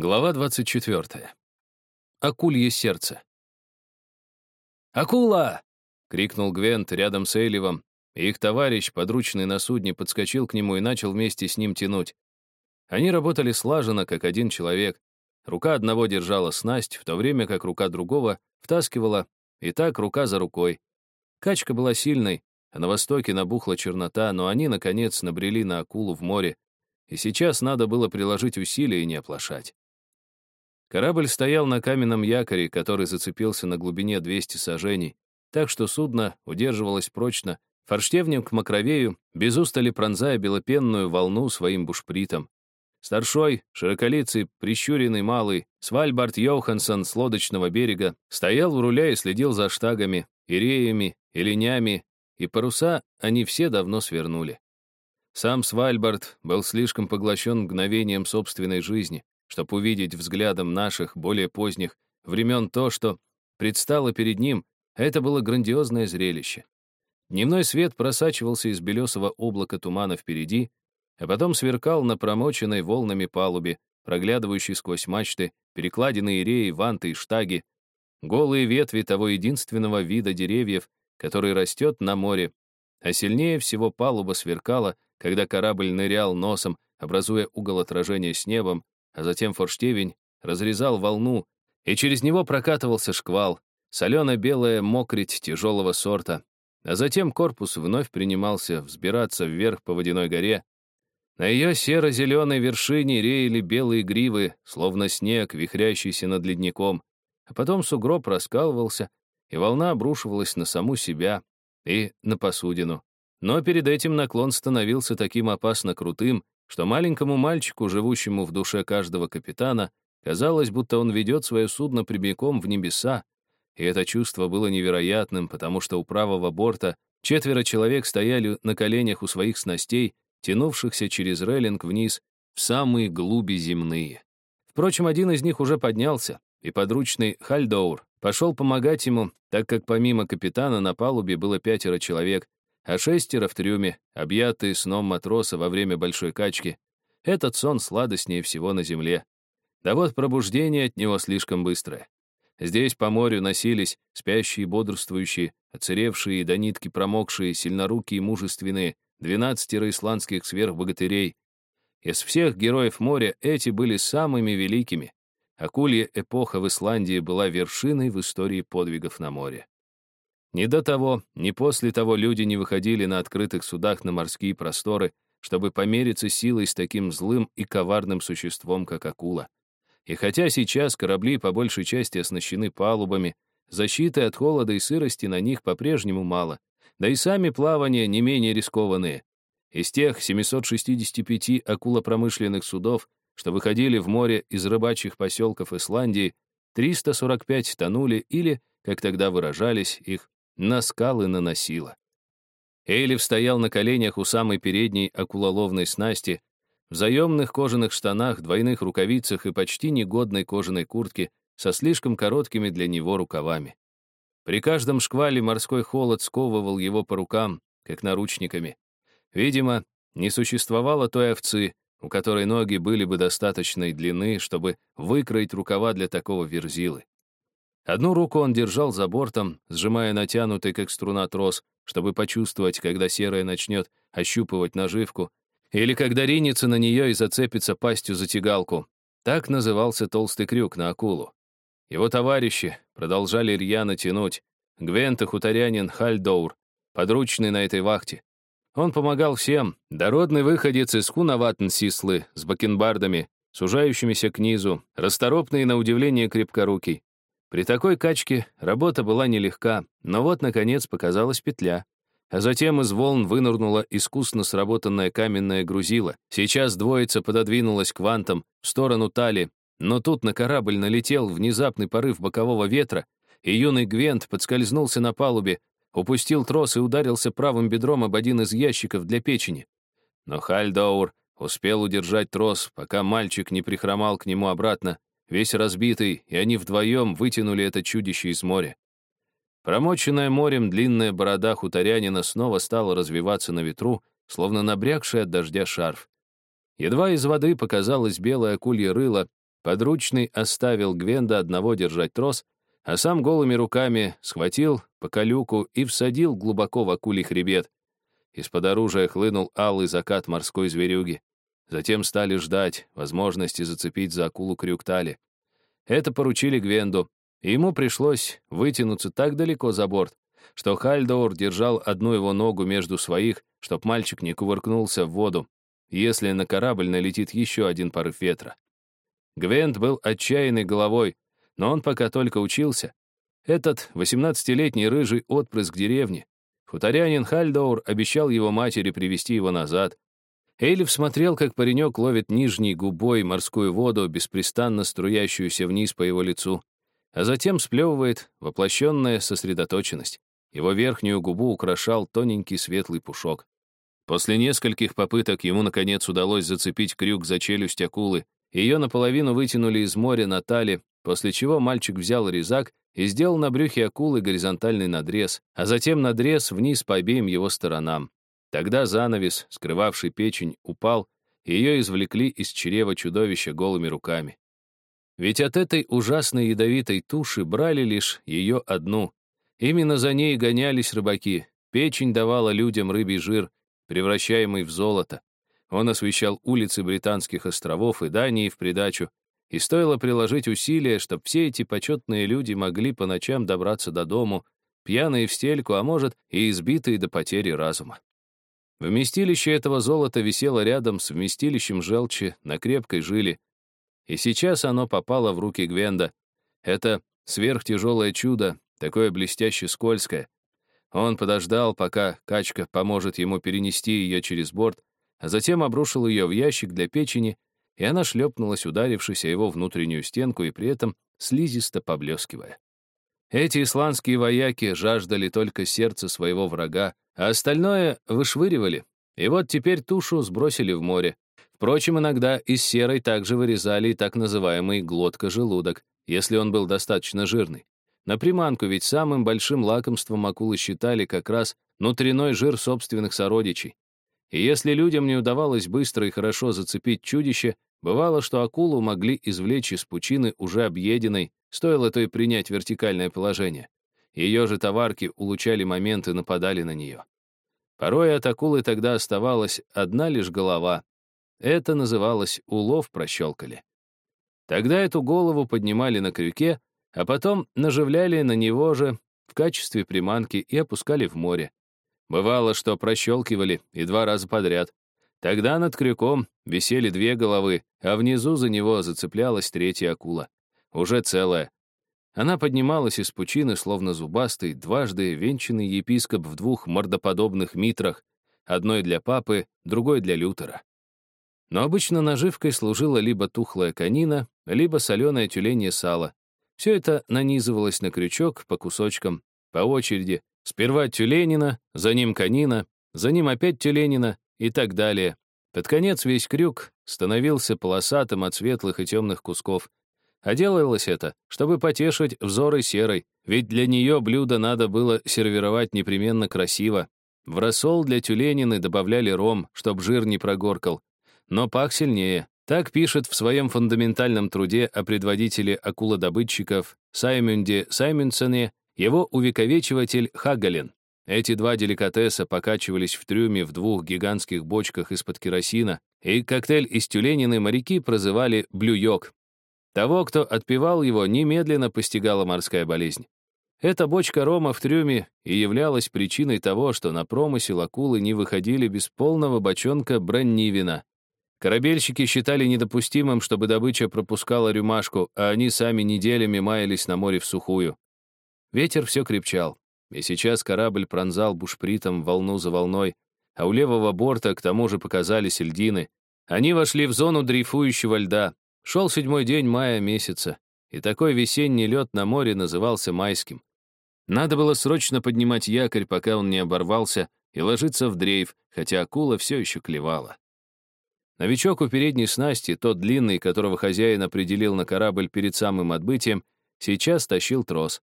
Глава 24. Акулье сердце. «Акула!» — крикнул Гвент рядом с Эйливом, их товарищ, подручный на судне, подскочил к нему и начал вместе с ним тянуть. Они работали слаженно, как один человек. Рука одного держала снасть, в то время как рука другого втаскивала, и так рука за рукой. Качка была сильной, а на востоке набухла чернота, но они, наконец, набрели на акулу в море, и сейчас надо было приложить усилия и не оплошать. Корабль стоял на каменном якоре, который зацепился на глубине 200 сажений, так что судно удерживалось прочно, форштевнем к макровею, без устали пронзая белопенную волну своим бушпритом. Старшой, широколицый, прищуренный малый, Свальбард Йоханссон с лодочного берега, стоял у руля и следил за штагами, иреями и линями, и паруса они все давно свернули. Сам Свальбард был слишком поглощен мгновением собственной жизни, чтобы увидеть взглядом наших, более поздних, времен то, что предстало перед ним, это было грандиозное зрелище. Дневной свет просачивался из белесого облака тумана впереди, а потом сверкал на промоченной волнами палубе, проглядывающей сквозь мачты, перекладины реи, ванты и штаги, голые ветви того единственного вида деревьев, который растет на море, а сильнее всего палуба сверкала, когда корабль нырял носом, образуя угол отражения с небом, а затем форштевень разрезал волну, и через него прокатывался шквал, солено-белая мокрить тяжелого сорта, а затем корпус вновь принимался взбираться вверх по водяной горе. На ее серо-зеленой вершине реяли белые гривы, словно снег, вихрящийся над ледником, а потом сугроб раскалывался, и волна обрушивалась на саму себя и на посудину. Но перед этим наклон становился таким опасно крутым, что маленькому мальчику, живущему в душе каждого капитана, казалось, будто он ведет свое судно прямиком в небеса, и это чувство было невероятным, потому что у правого борта четверо человек стояли на коленях у своих снастей, тянувшихся через рейлинг вниз в самые глуби земные. Впрочем, один из них уже поднялся, и подручный Хальдоур пошел помогать ему, так как помимо капитана на палубе было пятеро человек, а шестеро в трюме, объятые сном матроса во время большой качки. Этот сон сладостнее всего на земле. Да вот пробуждение от него слишком быстрое. Здесь по морю носились спящие, бодрствующие, оцаревшие до нитки промокшие, сильнорукие и мужественные, двенадцатеро исландских сверхбогатырей. Из всех героев моря эти были самыми великими. Акулья эпоха в Исландии была вершиной в истории подвигов на море. Ни до того, ни после того люди не выходили на открытых судах на морские просторы, чтобы помериться силой с таким злым и коварным существом, как акула. И хотя сейчас корабли по большей части оснащены палубами, защиты от холода и сырости на них по-прежнему мало, да и сами плавания не менее рискованные. Из тех 765 акулопромышленных судов, что выходили в море из рыбачьих поселков Исландии, 345 тонули или, как тогда выражались, их на скалы наносила. Эйлиф стоял на коленях у самой передней акулоловной снасти, в заемных кожаных штанах, двойных рукавицах и почти негодной кожаной куртке со слишком короткими для него рукавами. При каждом шквале морской холод сковывал его по рукам, как наручниками. Видимо, не существовало той овцы, у которой ноги были бы достаточной длины, чтобы выкроить рукава для такого верзилы. Одну руку он держал за бортом, сжимая натянутый, как струна, трос, чтобы почувствовать, когда серая начнет ощупывать наживку, или когда ринется на нее и зацепится пастью за тягалку. Так назывался толстый крюк на акулу. Его товарищи продолжали рьяно тянуть. Гвент и хуторянин Хальдоур, подручный на этой вахте. Он помогал всем, дородный выходец из Хунаватн-Сислы с бакенбардами, сужающимися к низу, расторопный и на удивление крепкорукий. При такой качке работа была нелегка, но вот, наконец, показалась петля. А затем из волн вынырнула искусно сработанная каменная грузила. Сейчас двоица пододвинулась к вантам, в сторону тали, но тут на корабль налетел внезапный порыв бокового ветра, и юный Гвент подскользнулся на палубе, упустил трос и ударился правым бедром об один из ящиков для печени. Но Хальдаур успел удержать трос, пока мальчик не прихромал к нему обратно, весь разбитый, и они вдвоем вытянули это чудище из моря. Промоченная морем длинная борода хуторянина снова стала развиваться на ветру, словно набрякший от дождя шарф. Едва из воды показалось белое акулье рыло, подручный оставил Гвенда одного держать трос, а сам голыми руками схватил по колюку и всадил глубоко в акулий хребет. Из-под оружия хлынул алый закат морской зверюги. Затем стали ждать возможности зацепить за акулу крюк тали. Это поручили Гвенду, и ему пришлось вытянуться так далеко за борт, что Хальдоур держал одну его ногу между своих, чтоб мальчик не кувыркнулся в воду, если на корабль налетит еще один порыв ветра. Гвент был отчаянной головой, но он пока только учился. Этот 18-летний рыжий отпрыск деревни. Хуторянин Хальдоур обещал его матери привести его назад. Эйлиф смотрел, как паренек ловит нижней губой морскую воду, беспрестанно струящуюся вниз по его лицу, а затем сплевывает воплощенная сосредоточенность. Его верхнюю губу украшал тоненький светлый пушок. После нескольких попыток ему, наконец, удалось зацепить крюк за челюсть акулы. Ее наполовину вытянули из моря на тале, после чего мальчик взял резак и сделал на брюхе акулы горизонтальный надрез, а затем надрез вниз по обеим его сторонам. Тогда занавес, скрывавший печень, упал, и ее извлекли из чрева чудовища голыми руками. Ведь от этой ужасной ядовитой туши брали лишь ее одну. Именно за ней гонялись рыбаки. Печень давала людям рыбий жир, превращаемый в золото. Он освещал улицы британских островов и Дании в придачу, и стоило приложить усилия, чтобы все эти почетные люди могли по ночам добраться до дому, пьяные в стельку, а может, и избитые до потери разума. Вместилище этого золота висело рядом с вместилищем желчи на крепкой жиле, и сейчас оно попало в руки Гвенда. Это сверхтяжелое чудо, такое блестяще скользкое, он подождал, пока качка поможет ему перенести ее через борт, а затем обрушил ее в ящик для печени, и она шлепнулась, ударившись о его внутреннюю стенку и при этом слизисто поблескивая. Эти исландские вояки жаждали только сердца своего врага, а остальное вышвыривали. И вот теперь тушу сбросили в море. Впрочем, иногда из серой также вырезали и так называемый глотка-желудок, если он был достаточно жирный. На приманку ведь самым большим лакомством акулы считали как раз внутренной жир собственных сородичей. И если людям не удавалось быстро и хорошо зацепить чудище, бывало, что акулу могли извлечь из пучины уже объеденной, стоило то и принять вертикальное положение. Ее же товарки улучшали момент и нападали на нее. Порой от акулы тогда оставалась одна лишь голова. Это называлось улов прощелкали. Тогда эту голову поднимали на крюке, а потом наживляли на него же в качестве приманки и опускали в море. Бывало, что прощелкивали и два раза подряд. Тогда над крюком висели две головы, а внизу за него зацеплялась третья акула. Уже целая. Она поднималась из пучины, словно зубастый, дважды венчанный епископ в двух мордоподобных митрах, одной для папы, другой для Лютера. Но обычно наживкой служила либо тухлая конина, либо соленое тюленье сало, все это нанизывалось на крючок по кусочкам, по очереди. Сперва тюленина, за ним конина, за ним опять тюленина и так далее. Под конец весь крюк становился полосатым от светлых и темных кусков. А делалось это, чтобы потешить взоры серой, ведь для нее блюдо надо было сервировать непременно красиво. В рассол для тюленины добавляли ром, чтоб жир не прогоркал. Но пах сильнее. Так пишет в своем фундаментальном труде о предводителе акулодобытчиков Саймунде Саймонсоне его увековечиватель Хагален. Эти два деликатеса покачивались в трюме в двух гигантских бочках из-под керосина, и коктейль из тюленины моряки прозывали «блюёк». Того, кто отпивал его, немедленно постигала морская болезнь. Эта бочка рома в трюме и являлась причиной того, что на промысел акулы не выходили без полного бочонка броннивина, Корабельщики считали недопустимым, чтобы добыча пропускала рюмашку, а они сами неделями маялись на море в сухую. Ветер все крепчал, и сейчас корабль пронзал бушпритом волну за волной, а у левого борта к тому же показались льдины. Они вошли в зону дрейфующего льда. Шел седьмой день мая месяца, и такой весенний лед на море назывался майским. Надо было срочно поднимать якорь, пока он не оборвался, и ложиться в дрейф, хотя акула все еще клевала. Новичок у передней снасти, тот длинный, которого хозяин определил на корабль перед самым отбытием, сейчас тащил трос.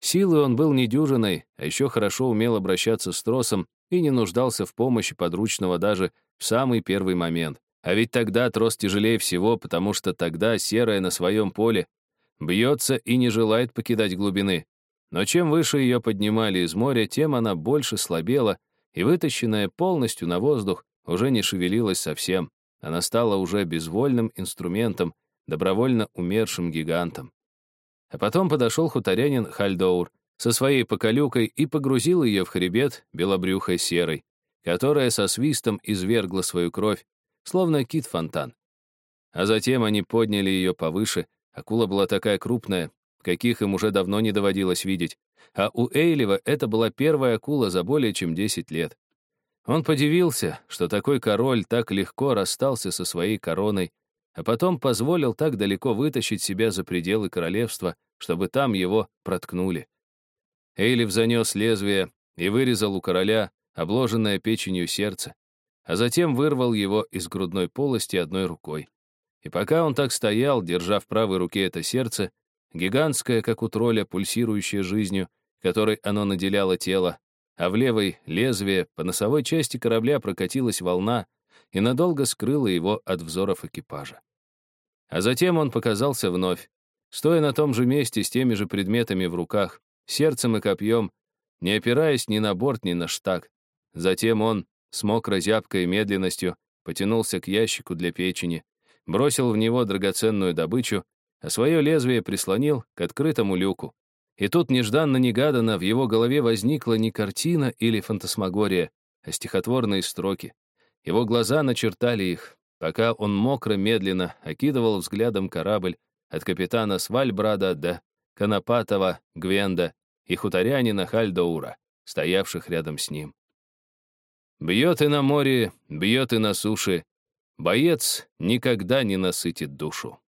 Силы он был недюжиной, а еще хорошо умел обращаться с тросом и не нуждался в помощи подручного даже в самый первый момент. А ведь тогда трос тяжелее всего, потому что тогда серая на своем поле бьется и не желает покидать глубины. Но чем выше ее поднимали из моря, тем она больше слабела, и, вытащенная полностью на воздух, уже не шевелилась совсем. Она стала уже безвольным инструментом, добровольно умершим гигантом. А потом подошел хуторянин Хальдоур со своей поколюкой и погрузил ее в хребет белобрюхой серой, которая со свистом извергла свою кровь, словно кит-фонтан. А затем они подняли ее повыше, акула была такая крупная, каких им уже давно не доводилось видеть, а у Эйлева это была первая акула за более чем 10 лет. Он подивился, что такой король так легко расстался со своей короной, а потом позволил так далеко вытащить себя за пределы королевства, чтобы там его проткнули. Эйлив занес лезвие и вырезал у короля обложенное печенью сердце, а затем вырвал его из грудной полости одной рукой. И пока он так стоял, держа в правой руке это сердце, гигантское, как у тролля, пульсирующее жизнью, которой оно наделяло тело, а в левой лезвие по носовой части корабля прокатилась волна и надолго скрыла его от взоров экипажа. А затем он показался вновь, стоя на том же месте с теми же предметами в руках, сердцем и копьем, не опираясь ни на борт, ни на штаг. Затем он, с мокрой зябкой медленностью, потянулся к ящику для печени, бросил в него драгоценную добычу, а свое лезвие прислонил к открытому люку. И тут нежданно-негаданно в его голове возникла не картина или фантасмагория, а стихотворные строки. Его глаза начертали их, пока он мокро-медленно окидывал взглядом корабль от капитана Свальбрада до Конопатова, Гвенда и хуторянина Хальдоура, стоявших рядом с ним. Бьет и на море, бьет и на суше, боец никогда не насытит душу.